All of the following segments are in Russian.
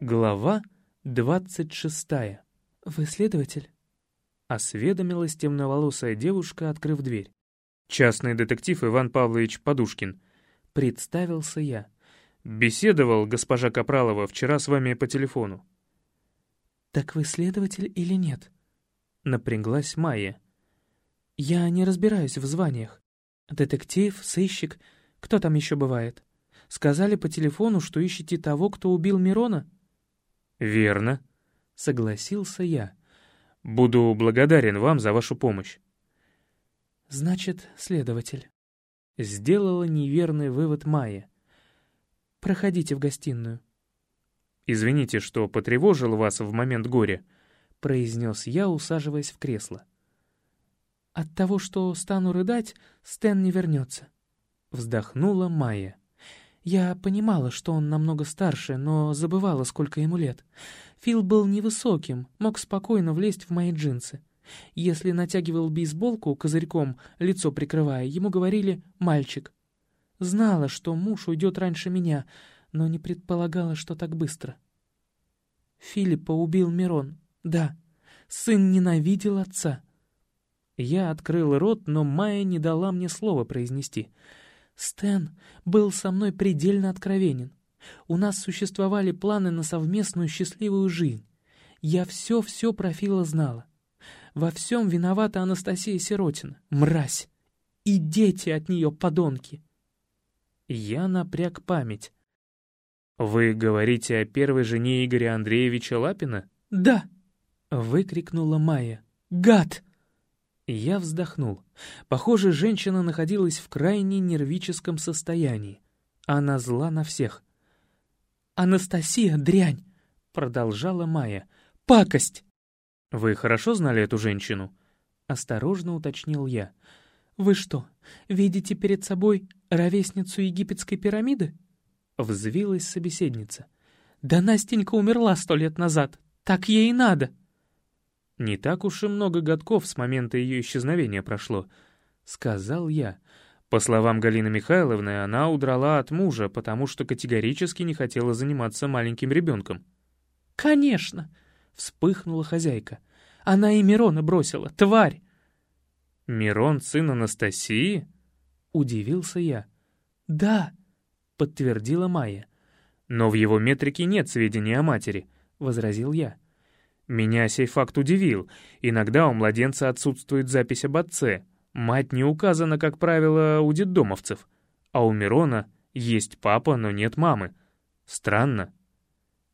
Глава двадцать шестая. «Вы следователь?» — осведомилась темноволосая девушка, открыв дверь. «Частный детектив Иван Павлович Подушкин», — представился я. «Беседовал, госпожа Капралова, вчера с вами по телефону». «Так вы следователь или нет?» — напряглась Майя. «Я не разбираюсь в званиях. Детектив, сыщик, кто там еще бывает? Сказали по телефону, что ищете того, кто убил Мирона?» «Верно», — согласился я. «Буду благодарен вам за вашу помощь». «Значит, следователь». Сделала неверный вывод Майя. «Проходите в гостиную». «Извините, что потревожил вас в момент горя», — произнес я, усаживаясь в кресло. «От того, что стану рыдать, Стэн не вернется», — вздохнула Майя. Я понимала, что он намного старше, но забывала, сколько ему лет. Фил был невысоким, мог спокойно влезть в мои джинсы. Если натягивал бейсболку козырьком, лицо прикрывая, ему говорили «мальчик». Знала, что муж уйдет раньше меня, но не предполагала, что так быстро. Филиппа убил Мирон. Да, сын ненавидел отца. Я открыл рот, но Майя не дала мне слова произнести — Стэн был со мной предельно откровенен. У нас существовали планы на совместную счастливую жизнь. Я все-все про Фила знала. Во всем виновата Анастасия Сиротина. Мразь! И дети от нее подонки. Я напряг память. «Вы говорите о первой жене Игоря Андреевича Лапина?» «Да!» — выкрикнула Майя. «Гад!» Я вздохнул. Похоже, женщина находилась в крайне нервическом состоянии. Она зла на всех. «Анастасия, дрянь!» — продолжала Майя. «Пакость!» «Вы хорошо знали эту женщину?» — осторожно уточнил я. «Вы что, видите перед собой ровесницу египетской пирамиды?» — взвилась собеседница. «Да Настенька умерла сто лет назад. Так ей и надо!» «Не так уж и много годков с момента ее исчезновения прошло», — сказал я. По словам Галины Михайловны, она удрала от мужа, потому что категорически не хотела заниматься маленьким ребенком. «Конечно!» — вспыхнула хозяйка. «Она и Мирона бросила, тварь!» «Мирон сын Анастасии?» — удивился я. «Да», — подтвердила Майя. «Но в его метрике нет сведений о матери», — возразил я. Меня сей факт удивил. Иногда у младенца отсутствует запись об отце. Мать не указана, как правило, у детдомовцев. А у Мирона есть папа, но нет мамы. Странно.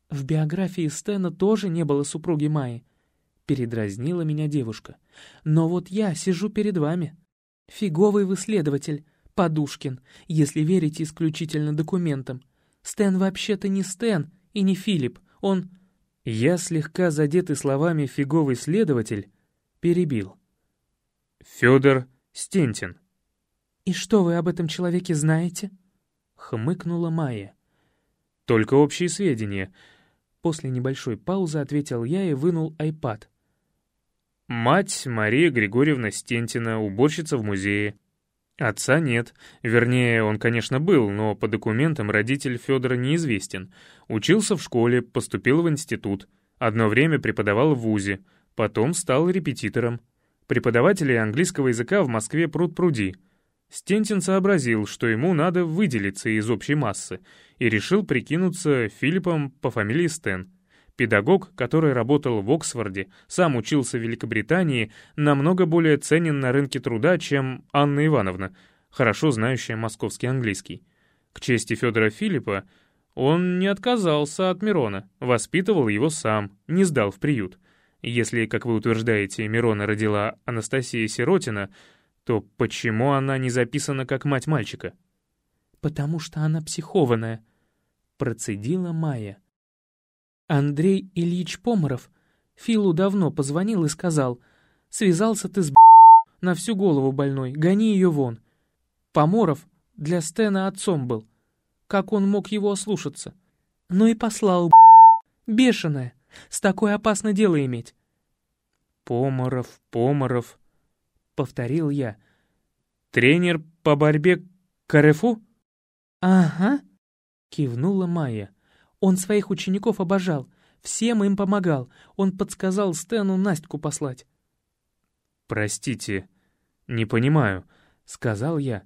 «В биографии Стэна тоже не было супруги Майи», — передразнила меня девушка. «Но вот я сижу перед вами. Фиговый вы следователь, Подушкин, если верите исключительно документам. Стэн вообще-то не Стэн и не Филипп, он я, слегка задетый словами «фиговый следователь», перебил. «Федор Стентин». «И что вы об этом человеке знаете?» — хмыкнула Майя. «Только общие сведения». После небольшой паузы ответил я и вынул айпад. «Мать Мария Григорьевна Стентина, уборщица в музее. Отца нет. Вернее, он, конечно, был, но по документам родитель Федора неизвестен. Учился в школе, поступил в институт. Одно время преподавал в ВУЗе, потом стал репетитором. Преподавателей английского языка в Москве пруд-пруди. Стентин сообразил, что ему надо выделиться из общей массы, и решил прикинуться Филиппом по фамилии Стэн. Педагог, который работал в Оксфорде, сам учился в Великобритании, намного более ценен на рынке труда, чем Анна Ивановна, хорошо знающая московский английский. К чести Федора Филиппа, он не отказался от Мирона, воспитывал его сам, не сдал в приют. Если, как вы утверждаете, Мирона родила Анастасия Сиротина, то почему она не записана как мать мальчика? «Потому что она психованная», — процедила Майя. Андрей Ильич Поморов Филу давно позвонил и сказал, «Связался ты с на всю голову больной, гони ее вон». Поморов для Стена отцом был. Как он мог его ослушаться? Ну и послал бешеное, с такое опасно дело иметь. Поморов, Поморов, повторил я. Тренер по борьбе КРФУ? Ага, кивнула Майя. Он своих учеников обожал, всем им помогал. Он подсказал Стэну Настю послать. «Простите, не понимаю», — сказал я.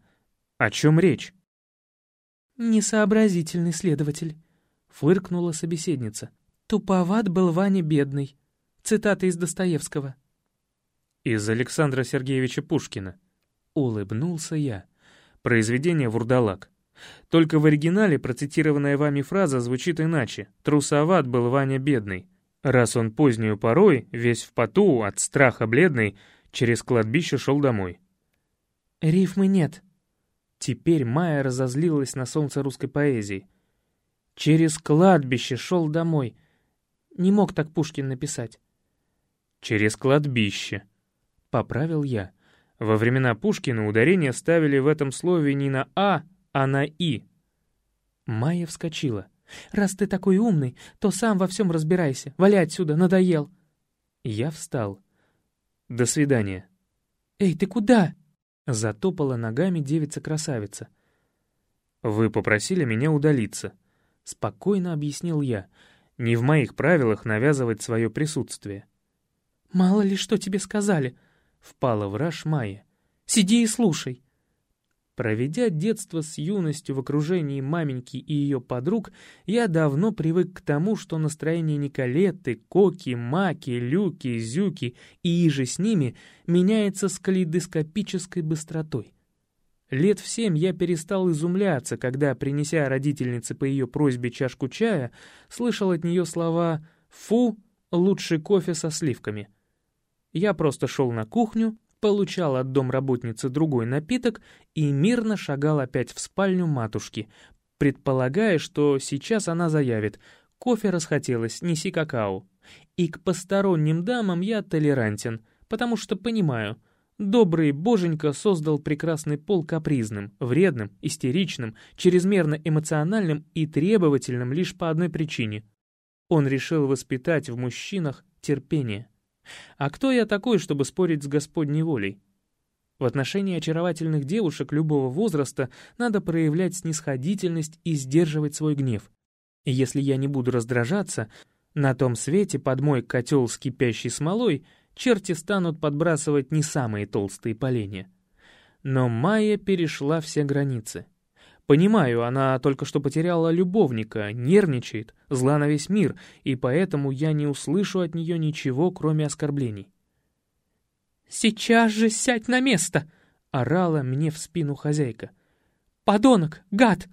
«О чем речь?» «Несообразительный следователь», — фыркнула собеседница. «Туповат был Ваня бедный». Цитата из Достоевского. «Из Александра Сергеевича Пушкина». Улыбнулся я. Произведение «Вурдалак». Только в оригинале процитированная вами фраза звучит иначе. «Трусоват был Ваня бедный». Раз он позднюю порой, весь в поту, от страха бледный, через кладбище шел домой. «Рифмы нет». Теперь Майя разозлилась на солнце русской поэзии. «Через кладбище шел домой». Не мог так Пушкин написать. «Через кладбище», — поправил я. Во времена Пушкина ударение ставили в этом слове не на «а», а на «и». Майя вскочила. «Раз ты такой умный, то сам во всем разбирайся. Вали отсюда, надоел». Я встал. «До свидания». «Эй, ты куда?» Затопала ногами девица-красавица. «Вы попросили меня удалиться», — спокойно объяснил я. «Не в моих правилах навязывать свое присутствие». «Мало ли что тебе сказали», — впала в раж Майя. «Сиди и слушай». Проведя детство с юностью в окружении маменьки и ее подруг, я давно привык к тому, что настроение Николеты, Коки, Маки, Люки, Зюки и иже с ними меняется с калейдоскопической быстротой. Лет в семь я перестал изумляться, когда, принеся родительнице по ее просьбе чашку чая, слышал от нее слова «Фу, лучше кофе со сливками». Я просто шел на кухню, получал от домработницы другой напиток и мирно шагал опять в спальню матушки, предполагая, что сейчас она заявит «кофе расхотелось, неси какао». И к посторонним дамам я толерантен, потому что понимаю, добрый боженька создал прекрасный пол капризным, вредным, истеричным, чрезмерно эмоциональным и требовательным лишь по одной причине. Он решил воспитать в мужчинах терпение. А кто я такой, чтобы спорить с Господней волей? В отношении очаровательных девушек любого возраста надо проявлять снисходительность и сдерживать свой гнев. И если я не буду раздражаться, на том свете под мой котел с кипящей смолой черти станут подбрасывать не самые толстые поленья. Но Майя перешла все границы. Понимаю, она только что потеряла любовника, нервничает, зла на весь мир, и поэтому я не услышу от нее ничего, кроме оскорблений. «Сейчас же сядь на место!» — орала мне в спину хозяйка. «Подонок! Гад!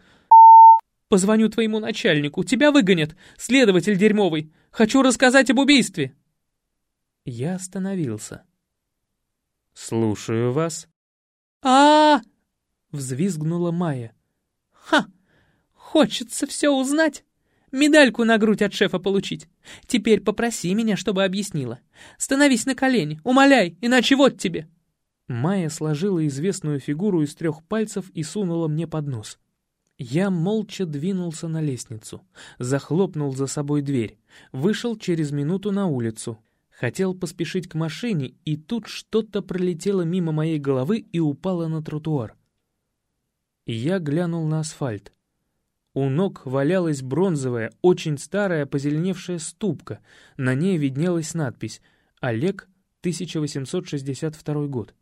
Позвоню твоему начальнику, тебя выгонят, следователь дерьмовый! Хочу рассказать об убийстве!» Я остановился. «Слушаю вас». А, -а, -а, -а взвизгнула Майя. Ха! Хочется все узнать. Медальку на грудь от шефа получить. Теперь попроси меня, чтобы объяснила. Становись на колени, умоляй, иначе вот тебе. Майя сложила известную фигуру из трех пальцев и сунула мне под нос. Я молча двинулся на лестницу, захлопнул за собой дверь, вышел через минуту на улицу. Хотел поспешить к машине, и тут что-то пролетело мимо моей головы и упало на тротуар и я глянул на асфальт. У ног валялась бронзовая, очень старая позеленевшая ступка, на ней виднелась надпись «Олег, 1862 год».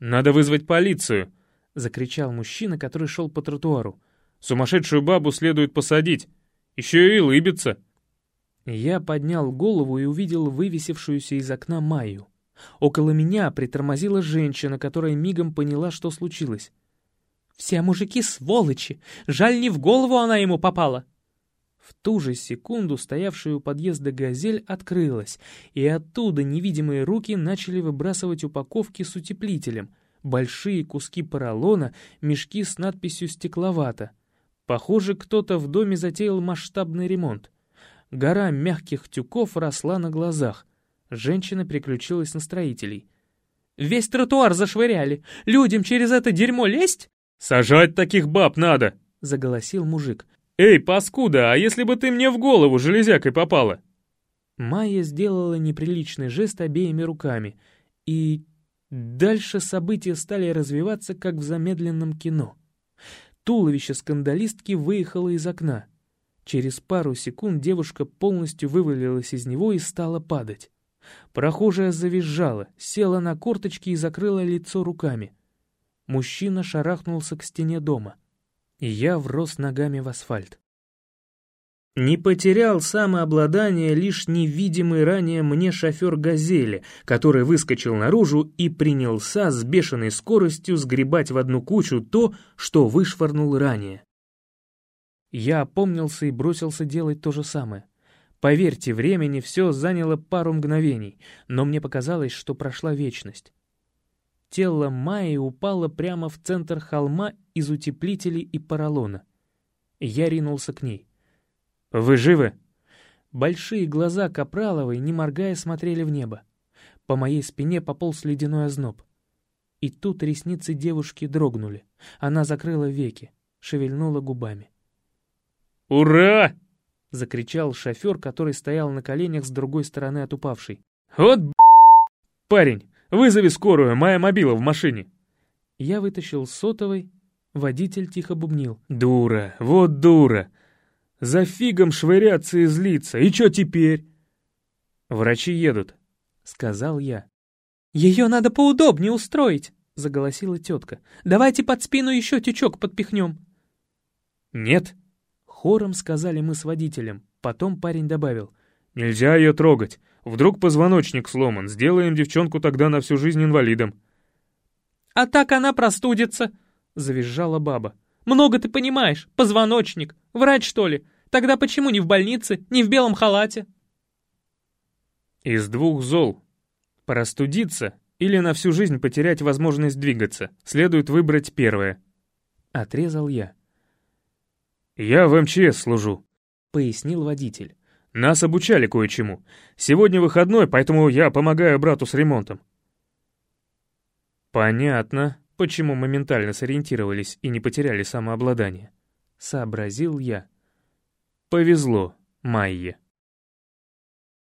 «Надо вызвать полицию!» — закричал мужчина, который шел по тротуару. «Сумасшедшую бабу следует посадить! Еще и лыбится!» Я поднял голову и увидел вывесившуюся из окна Майю. Около меня притормозила женщина, которая мигом поняла, что случилось. Все мужики сволочи! Жаль, не в голову она ему попала!» В ту же секунду стоявшая у подъезда «Газель» открылась, и оттуда невидимые руки начали выбрасывать упаковки с утеплителем, большие куски поролона, мешки с надписью «Стекловато». Похоже, кто-то в доме затеял масштабный ремонт. Гора мягких тюков росла на глазах. Женщина переключилась на строителей. «Весь тротуар зашвыряли! Людям через это дерьмо лезть?» «Сажать таких баб надо!» — заголосил мужик. «Эй, паскуда, а если бы ты мне в голову железякой попала?» Майя сделала неприличный жест обеими руками, и дальше события стали развиваться, как в замедленном кино. Туловище скандалистки выехало из окна. Через пару секунд девушка полностью вывалилась из него и стала падать. Прохожая завизжала, села на корточки и закрыла лицо руками. Мужчина шарахнулся к стене дома. И я врос ногами в асфальт. Не потерял самообладание лишь невидимый ранее мне шофер «Газели», который выскочил наружу и принялся с бешеной скоростью сгребать в одну кучу то, что вышвырнул ранее. Я опомнился и бросился делать то же самое. Поверьте, времени все заняло пару мгновений, но мне показалось, что прошла вечность. Тело Майи упало прямо в центр холма из утеплителей и поролона. Я ринулся к ней. «Вы живы?» Большие глаза Капраловой, не моргая, смотрели в небо. По моей спине пополз ледяной озноб. И тут ресницы девушки дрогнули. Она закрыла веки, шевельнула губами. «Ура!» — закричал шофер, который стоял на коленях с другой стороны от упавшей. «Вот б***ь! Парень, вызови скорую, моя мобила в машине!» Я вытащил сотовый, водитель тихо бубнил. «Дура, вот дура! За фигом швыряться и злиться, и чё теперь?» «Врачи едут», — сказал я. «Ее надо поудобнее устроить», — заголосила тетка. «Давайте под спину еще тючок подпихнем». «Нет», Хором сказали мы с водителем. Потом парень добавил. «Нельзя ее трогать. Вдруг позвоночник сломан. Сделаем девчонку тогда на всю жизнь инвалидом». «А так она простудится», — завизжала баба. «Много ты понимаешь. Позвоночник. Врач, что ли? Тогда почему не в больнице, не в белом халате?» «Из двух зол. Простудиться или на всю жизнь потерять возможность двигаться. Следует выбрать первое». Отрезал я. «Я в МЧС служу», — пояснил водитель. «Нас обучали кое-чему. Сегодня выходной, поэтому я помогаю брату с ремонтом». «Понятно, почему моментально сориентировались и не потеряли самообладание», — сообразил я. «Повезло, Майе».